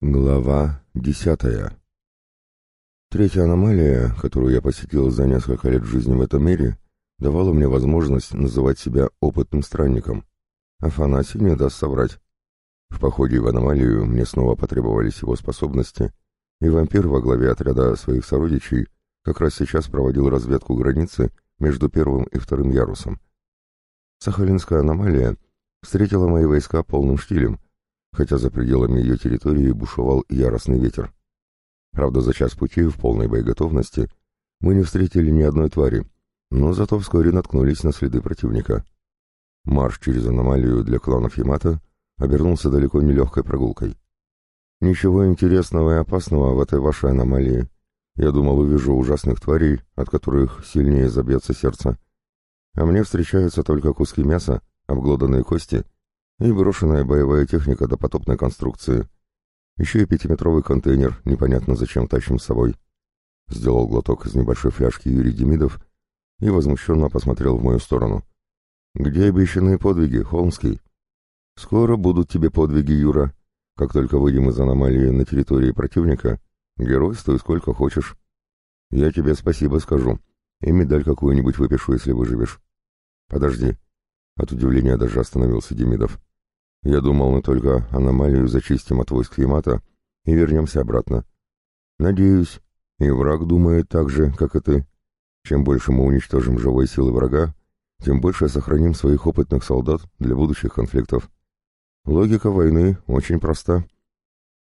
Глава десятая. Третья аномалия, которую я посетил за несколько лет жизни в этом мире, давала мне возможность называть себя опытным странником. Афанасий не даст соврать. В походе в аномалию мне снова потребовались его способности, и вампир во главе отряда своих сородичей как раз сейчас проводил разведку границы между первым и вторым ярусом. Сахалинская аномалия встретила мои войска полным штилем — хотя за пределами ее территории бушевал яростный ветер. Правда, за час пути в полной боеготовности мы не встретили ни одной твари, но зато вскоре наткнулись на следы противника. Марш через аномалию для кланов Ямато обернулся далеко не легкой прогулкой. Ничего интересного и опасного в этой вашей аномалии. Я думал, увижу ужасных тварей, от которых сильнее забьется сердце. А мне встречаются только куски мяса, обглоданные кости — и брошенная боевая техника до потопной конструкции. Еще и пятиметровый контейнер, непонятно зачем тащим с собой. Сделал глоток из небольшой фляжки Юрий Демидов и возмущенно посмотрел в мою сторону. «Где обещанные подвиги, Холмский?» «Скоро будут тебе подвиги, Юра. Как только выйдем из аномалии на территории противника, геройствуй сколько хочешь. Я тебе спасибо скажу, и медаль какую-нибудь выпишу, если выживешь». «Подожди». От удивления даже остановился Демидов. Я думал, мы только аномалию зачистим от войск Ямата и вернемся обратно. Надеюсь, и враг думает так же, как и ты. Чем больше мы уничтожим живой силы врага, тем больше сохраним своих опытных солдат для будущих конфликтов. Логика войны очень проста.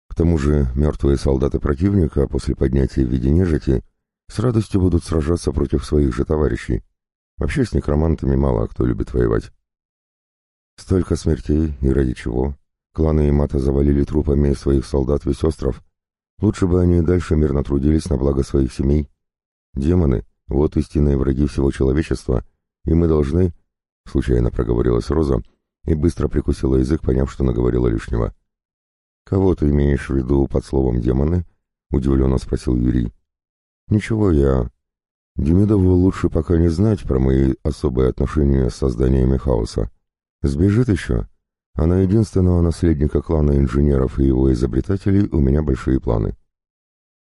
К тому же мертвые солдаты противника после поднятия в виде нежити с радостью будут сражаться против своих же товарищей. Вообще с некромантами мало кто любит воевать. Столько смертей, и ради чего? Кланы Имата завалили трупами своих солдат весь остров. Лучше бы они дальше мирно трудились на благо своих семей. Демоны — вот истинные враги всего человечества, и мы должны... Случайно проговорилась Роза и быстро прикусила язык, поняв, что наговорила лишнего. «Кого ты имеешь в виду под словом «демоны»?» — удивленно спросил Юрий. «Ничего, я...» Демидову лучше пока не знать про мои особые отношения с созданиями хаоса. Сбежит еще. А на единственного наследника клана инженеров и его изобретателей у меня большие планы.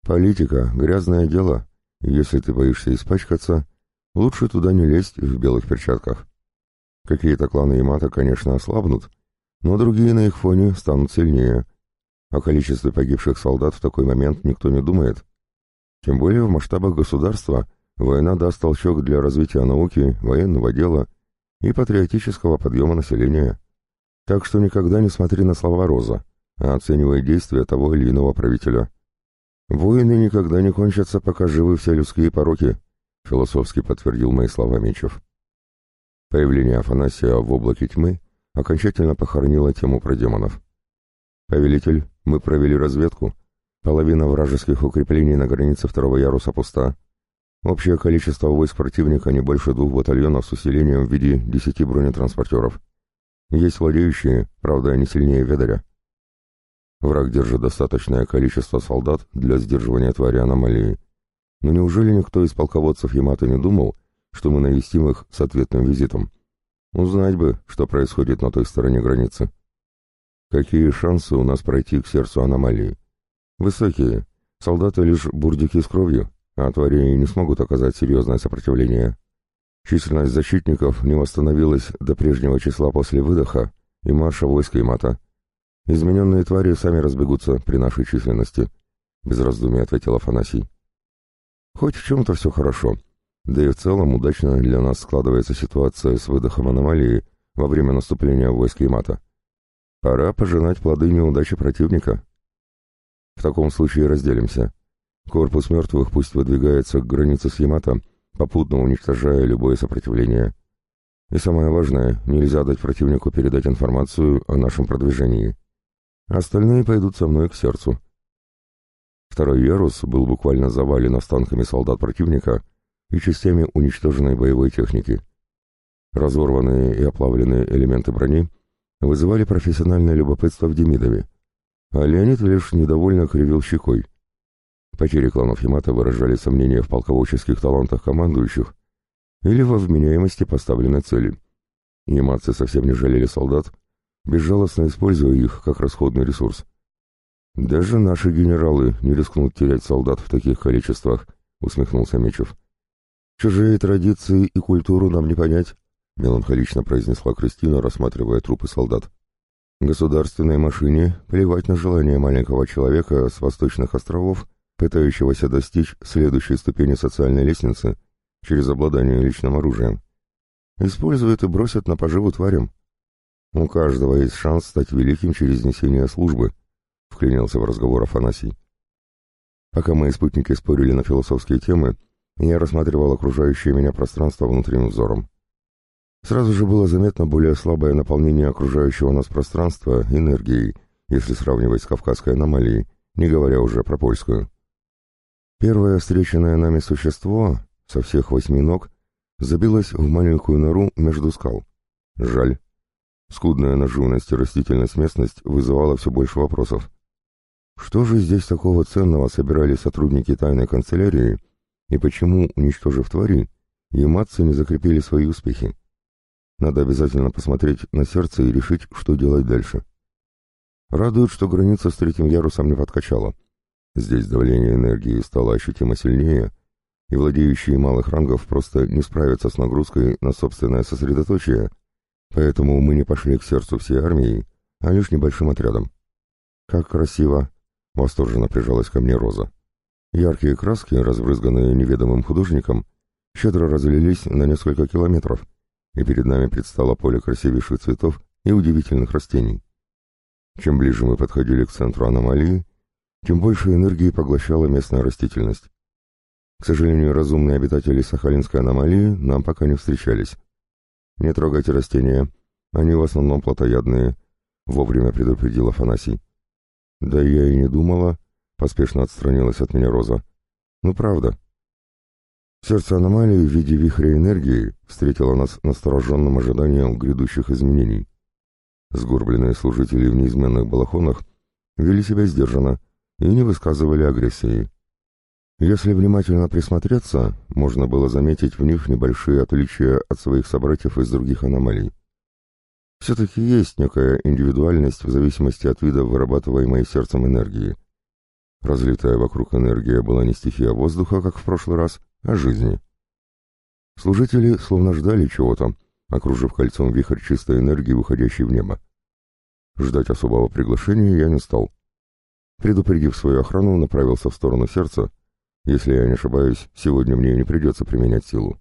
Политика — грязное дело. Если ты боишься испачкаться, лучше туда не лезть в белых перчатках. Какие-то кланы Ямато, конечно, ослабнут, но другие на их фоне станут сильнее. О количестве погибших солдат в такой момент никто не думает. Тем более в масштабах государства война даст толчок для развития науки, военного дела и патриотического подъема населения. Так что никогда не смотри на слова Роза, а оценивай действия того или иного правителя. «Войны никогда не кончатся, пока живы все людские пороки», — философски подтвердил мои слова Мечев. Появление Афанасия в облаке тьмы окончательно похоронило тему про демонов. «Повелитель, мы провели разведку. Половина вражеских укреплений на границе второго яруса пуста. Общее количество войск противника не больше двух батальонов с усилением в виде десяти бронетранспортеров. Есть владеющие, правда, они сильнее Ведаря. Враг держит достаточное количество солдат для сдерживания твари аномалии. Но неужели никто из полководцев Ямато не думал, что мы навестим их с ответным визитом? Узнать бы, что происходит на той стороне границы. Какие шансы у нас пройти к сердцу аномалии? Высокие. Солдаты лишь бурдики с кровью а твари не смогут оказать серьезное сопротивление. Численность защитников не восстановилась до прежнего числа после выдоха и марша войска и. Измененные твари сами разбегутся при нашей численности, — без раздумий ответил Афанасий. Хоть в чем-то все хорошо, да и в целом удачно для нас складывается ситуация с выдохом аномалии во время наступления войск и. Пора пожинать плоды неудачи противника. В таком случае разделимся. Корпус мертвых пусть выдвигается к границе с Ямато, попутно уничтожая любое сопротивление. И самое важное, нельзя дать противнику передать информацию о нашем продвижении. Остальные пойдут со мной к сердцу. Второй ярус был буквально завален останками солдат противника и частями уничтоженной боевой техники. Разорванные и оплавленные элементы брони вызывали профессиональное любопытство в Демидове, а Леонид лишь недовольно кривил щекой — Потери кланов Ямато выражали сомнения в полководческих талантах командующих или во вменяемости поставленной цели. Яматцы совсем не жалели солдат, безжалостно используя их как расходный ресурс. «Даже наши генералы не рискнут терять солдат в таких количествах», — усмехнулся Мечев. «Чужие традиции и культуру нам не понять», — меланхолично произнесла Кристина, рассматривая трупы солдат. «Государственной машине плевать на желание маленького человека с восточных островов, пытающегося достичь следующей ступени социальной лестницы через обладание личным оружием. Используют и бросят на поживу тварям. У каждого есть шанс стать великим через несение службы», — вклинился в разговор Афанасий. Пока мои спутники спорили на философские темы, я рассматривал окружающее меня пространство внутренним взором. Сразу же было заметно более слабое наполнение окружающего нас пространства энергией, если сравнивать с кавказской аномалией, не говоря уже про польскую. Первое встреченное нами существо, со всех восьми ног, забилось в маленькую нору между скал. Жаль. Скудная на живность и растительность местность вызывала все больше вопросов. Что же здесь такого ценного собирали сотрудники тайной канцелярии, и почему, уничтожив твари, яматцы не закрепили свои успехи? Надо обязательно посмотреть на сердце и решить, что делать дальше. Радует, что граница с третьим ярусом не подкачала. Здесь давление энергии стало ощутимо сильнее, и владеющие малых рангов просто не справятся с нагрузкой на собственное сосредоточие, поэтому мы не пошли к сердцу всей армии, а лишь небольшим отрядом. «Как красиво!» — восторженно прижалась ко мне Роза. Яркие краски, разбрызганные неведомым художником, щедро разлились на несколько километров, и перед нами предстало поле красивейших цветов и удивительных растений. Чем ближе мы подходили к центру аномалии, тем больше энергии поглощала местная растительность. К сожалению, разумные обитатели Сахалинской аномалии нам пока не встречались. «Не трогайте растения, они в основном плотоядные», — вовремя предупредил Афанасий. «Да я и не думала», — поспешно отстранилась от меня Роза. «Ну, правда». Сердце аномалии в виде вихря энергии встретило нас настороженным ожиданием грядущих изменений. Сгорбленные служители в неизменных балахонах вели себя сдержанно и не высказывали агрессии. Если внимательно присмотреться, можно было заметить в них небольшие отличия от своих собратьев из других аномалий. Все-таки есть некая индивидуальность в зависимости от вида вырабатываемой сердцем энергии. Разлитая вокруг энергия была не стихия воздуха, как в прошлый раз, а жизни. Служители словно ждали чего-то, окружив кольцом вихрь чистой энергии, выходящей в небо. Ждать особого приглашения я не стал. Предупредив свою охрану, направился в сторону сердца. Если я не ошибаюсь, сегодня мне не придется применять силу.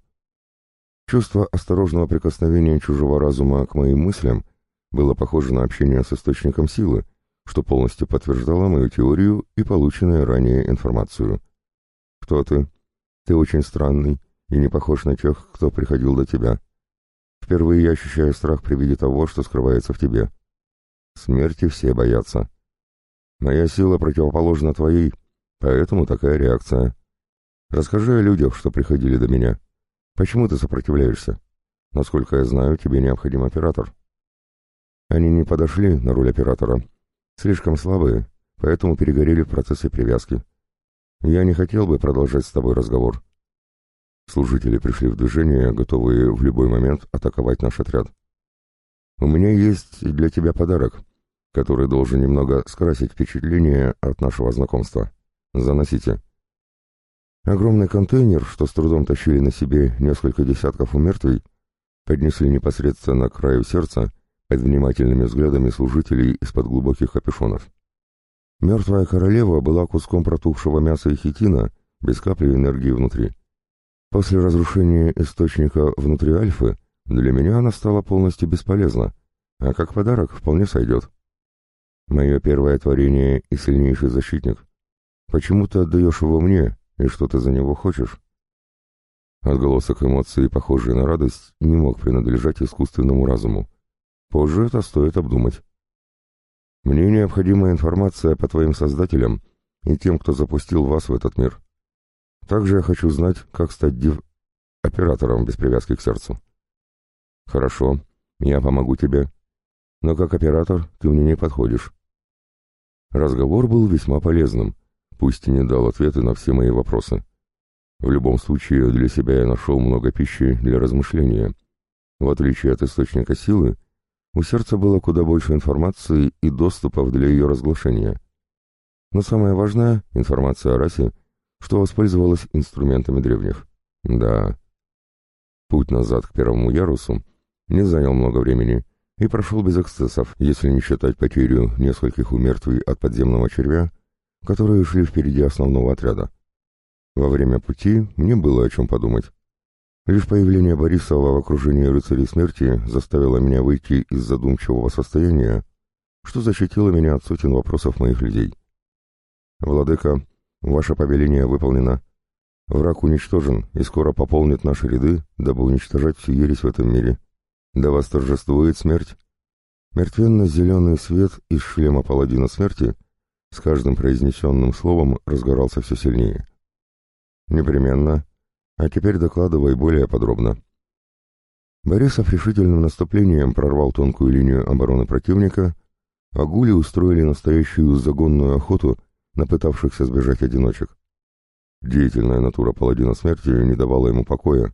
Чувство осторожного прикосновения чужого разума к моим мыслям было похоже на общение с источником силы, что полностью подтверждало мою теорию и полученную ранее информацию. «Кто ты? Ты очень странный и не похож на тех, кто приходил до тебя. Впервые я ощущаю страх при виде того, что скрывается в тебе. Смерти все боятся. Моя сила противоположна твоей, поэтому такая реакция. Расскажи о людях, что приходили до меня». Почему ты сопротивляешься? Насколько я знаю, тебе необходим оператор. Они не подошли на роль оператора. Слишком слабые, поэтому перегорели в процессе привязки. Я не хотел бы продолжать с тобой разговор. Служители пришли в движение, готовые в любой момент атаковать наш отряд. У меня есть для тебя подарок, который должен немного скрасить впечатление от нашего знакомства. Заносите. Огромный контейнер, что с трудом тащили на себе несколько десятков умертвий, поднесли непосредственно к краю сердца под внимательными взглядами служителей из-под глубоких капюшонов. Мертвая королева была куском протухшего мяса и хитина, без капли энергии внутри. После разрушения источника внутри Альфы для меня она стала полностью бесполезна, а как подарок вполне сойдет. Мое первое творение и сильнейший защитник. Почему ты отдаешь его мне, и что ты за него хочешь? Отголосок эмоций, похожий на радость, не мог принадлежать искусственному разуму. Позже это стоит обдумать. Мне необходима информация по твоим создателям и тем, кто запустил вас в этот мир. Также я хочу знать, как стать див... оператором без привязки к сердцу. Хорошо, я помогу тебе. Но как оператор ты мне не подходишь. Разговор был весьма полезным, пусть и не дал ответы на все мои вопросы. В любом случае, для себя я нашел много пищи для размышления. В отличие от источника силы, у сердца было куда больше информации и доступов для ее разглашения. Но самое важное — информация о расе, что воспользовалась инструментами древних. Да. Путь назад к первому ярусу не занял много времени и прошел без эксцессов, если не считать потерю нескольких умертвий от подземного червя, которые шли впереди основного отряда. Во время пути мне было о чем подумать. Лишь появление Борисова в окружении рыцарей смерти заставило меня выйти из задумчивого состояния, что защитило меня от сотен вопросов моих людей. «Владыка, ваше повеление выполнено. Враг уничтожен и скоро пополнит наши ряды, дабы уничтожать всю ересь в этом мире. Да вас торжествует смерть». Мертвенно-зеленый свет из шлема паладина смерти с каждым произнесенным словом разгорался все сильнее. «Непременно. А теперь докладывай более подробно». Борисов решительным наступлением прорвал тонкую линию обороны противника, а гули устроили настоящую загонную охоту на пытавшихся сбежать одиночек. Деятельная натура паладина смерти не давала ему покоя,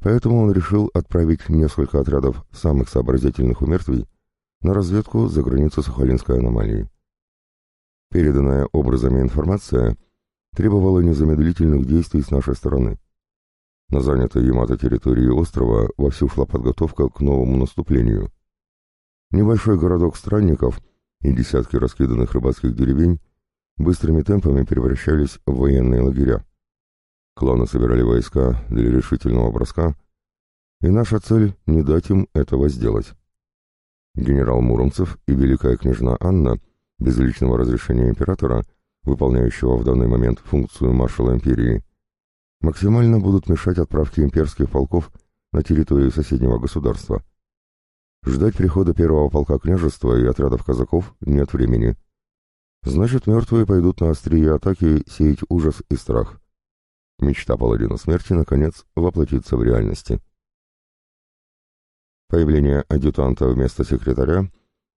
поэтому он решил отправить несколько отрядов самых сообразительных умертвий на разведку за границу Сахалинской аномалии. Переданная образами информация требовала незамедлительных действий с нашей стороны. На занятой Ямато территории острова вовсю шла подготовка к новому наступлению. Небольшой городок странников и десятки раскиданных рыбацких деревень быстрыми темпами превращались в военные лагеря. Кланы собирали войска для решительного броска, и наша цель — не дать им этого сделать. Генерал Муромцев и великая княжна Анна, без личного разрешения императора, выполняющего в данный момент функцию маршала империи, максимально будут мешать отправке имперских полков на территорию соседнего государства. Ждать прихода первого полка княжества и отрядов казаков нет времени. Значит, мертвые пойдут на острие атаки сеять ужас и страх. Мечта паладина смерти, наконец, воплотится в реальности. Появление адъютанта вместо секретаря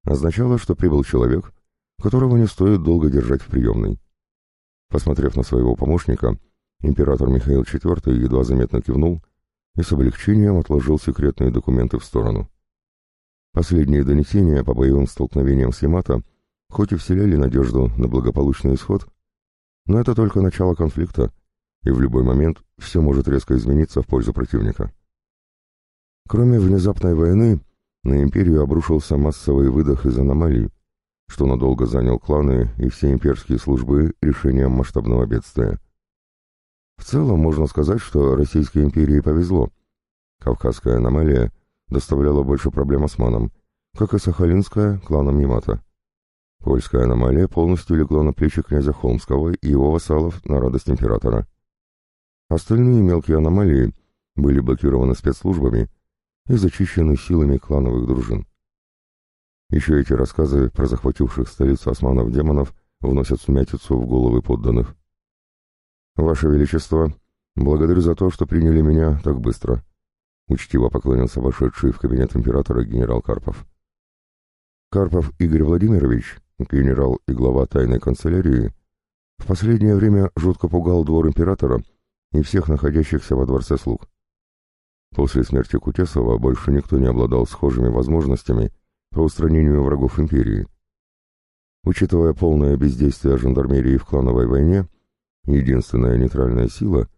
означало, что прибыл человек, которого не стоит долго держать в приемной. Посмотрев на своего помощника, император Михаил IV едва заметно кивнул и с облегчением отложил секретные документы в сторону. Последние донесения по боевым столкновениям с Ямато хоть и вселяли надежду на благополучный исход, но это только начало конфликта, и в любой момент все может резко измениться в пользу противника. Кроме внезапной войны, на империю обрушился массовый выдох из аномалий, что надолго занял кланы и все имперские службы решением масштабного бедствия. В целом можно сказать, что Российской империи повезло. Кавказская аномалия доставляла больше проблем османам, как и Сахалинская кланам Ямато. Польская аномалия полностью легла на плечи князя Холмского и его вассалов на радость императора. Остальные мелкие аномалии были блокированы спецслужбами и зачищены силами клановых дружин. Еще эти рассказы про захвативших столицу османов-демонов вносят сумятицу в головы подданных. «Ваше Величество, благодарю за то, что приняли меня так быстро», — учтиво поклонился вошедший в кабинет императора генерал Карпов. Карпов Игорь Владимирович, генерал и глава тайной канцелярии, в последнее время жутко пугал двор императора и всех находящихся во дворце слуг. После смерти Кутесова больше никто не обладал схожими возможностями по устранению врагов империи. Учитывая полное бездействие жандармерии в клановой войне, единственная нейтральная сила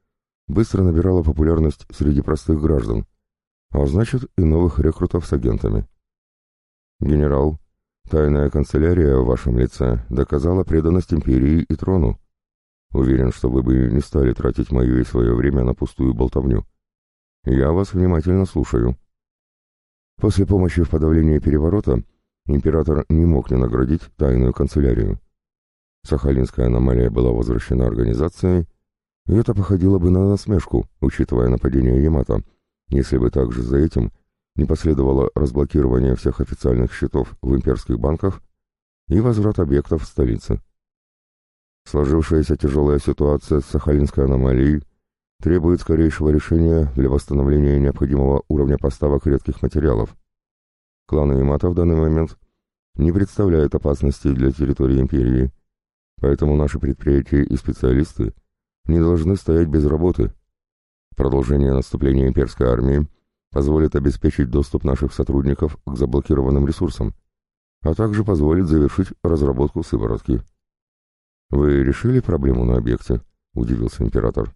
быстро набирала популярность среди простых граждан, а значит и новых рекрутов с агентами. «Генерал, тайная канцелярия в вашем лице доказала преданность империи и трону. Уверен, что вы бы не стали тратить мое и свое время на пустую болтовню. Я вас внимательно слушаю». После помощи в подавлении переворота император не мог не наградить тайную канцелярию. Сахалинская аномалия была возвращена организацией, и это походило бы на насмешку, учитывая нападение Ямато, если бы также за этим не последовало разблокирование всех официальных счетов в имперских банках и возврат объектов в столице. Сложившаяся тяжелая ситуация с Сахалинской аномалией требует скорейшего решения для восстановления необходимого уровня поставок редких материалов. Кланы Ямато в данный момент не представляют опасности для территории империи, Поэтому наши предприятия и специалисты не должны стоять без работы. Продолжение наступления имперской армии позволит обеспечить доступ наших сотрудников к заблокированным ресурсам, а также позволит завершить разработку сыворотки. «Вы решили проблему на объекте?» — удивился император.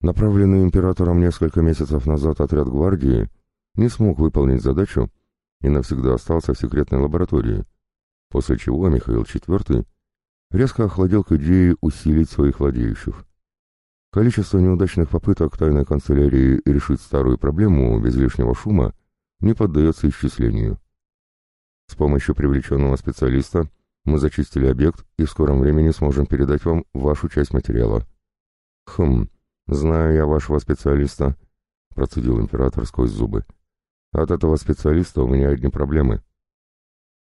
Направленный императором несколько месяцев назад отряд гвардии не смог выполнить задачу и навсегда остался в секретной лаборатории, после чего Михаил IV резко охладел к идее усилить своих владеющих. Количество неудачных попыток тайной канцелярии решить старую проблему без лишнего шума не поддается исчислению. С помощью привлеченного специалиста мы зачистили объект и в скором времени сможем передать вам вашу часть материала. Хм, знаю я вашего специалиста, процедил император сквозь зубы. От этого специалиста у меня одни проблемы.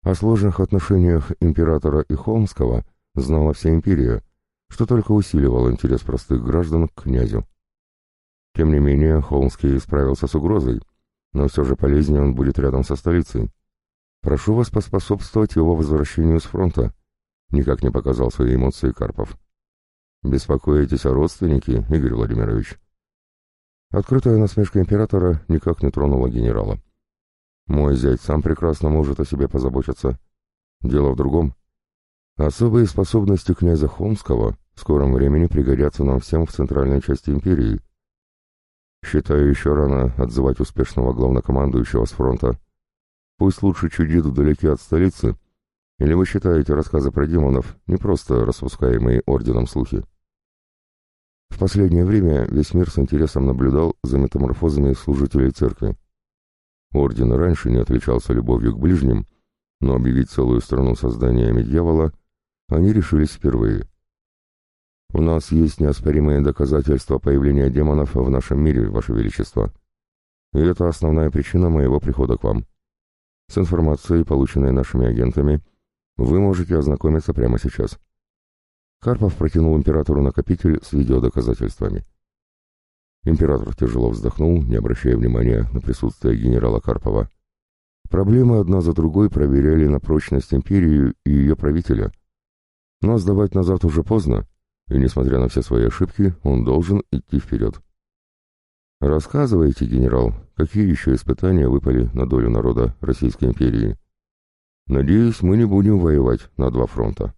О сложных отношениях императора и Холмского знала вся империя, что только усиливало интерес простых граждан к князю. Тем не менее, Холмский справился с угрозой, но все же полезнее он будет рядом со столицей. Прошу вас поспособствовать его возвращению с фронта, никак не показал свои эмоции Карпов. Беспокоитесь о родственнике, Игорь Владимирович? Открытая насмешка императора никак не тронула генерала. Мой зять сам прекрасно может о себе позаботиться. Дело в другом. Особые способности князя Холмского в скором времени пригодятся нам всем в центральной части империи. Считаю еще рано отзывать успешного главнокомандующего с фронта. Пусть лучше чудит вдалеке от столицы, или вы считаете рассказы про демонов не просто распускаемые орденом слухи? В последнее время весь мир с интересом наблюдал за метаморфозами служителей церкви. Орден раньше не отличался любовью к ближним, но объявить целую страну созданиями дьявола они решились впервые. У нас есть неоспоримые доказательства появления демонов в нашем мире, Ваше Величество. И это основная причина моего прихода к вам. С информацией, полученной нашими агентами, вы можете ознакомиться прямо сейчас. Карпов протянул императору накопитель с видеодоказательствами. Император тяжело вздохнул, не обращая внимания на присутствие генерала Карпова. Проблемы одна за другой проверяли на прочность империи и ее правителя. Но сдавать назад уже поздно, и, несмотря на все свои ошибки, он должен идти вперед. Рассказывайте, генерал, какие еще испытания выпали на долю народа Российской империи? Надеюсь, мы не будем воевать на два фронта.